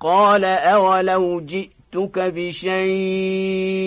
قال أولو جئتك بشيء